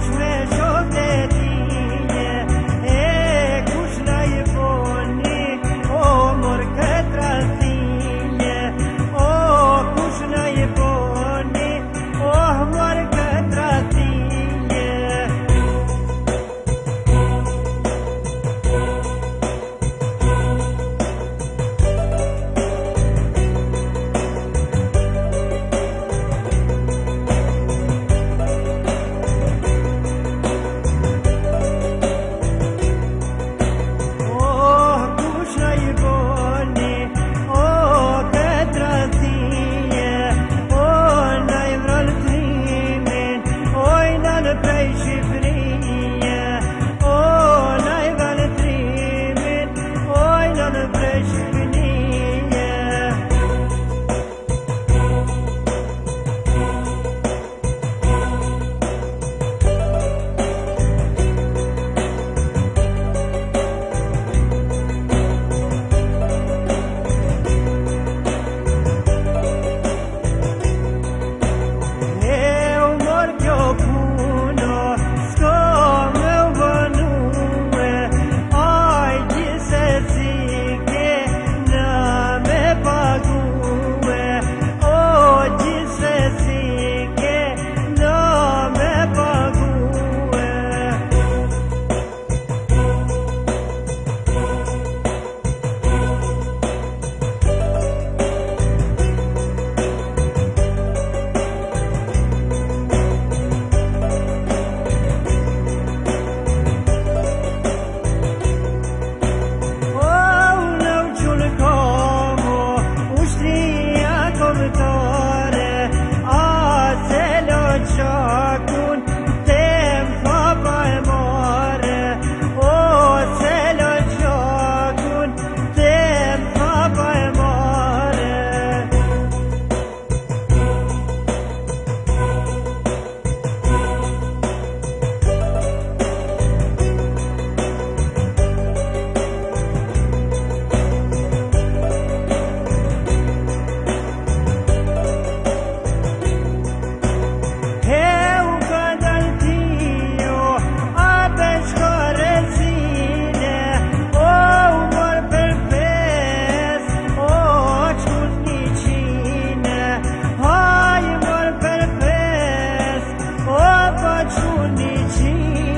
Christmas 祝你情。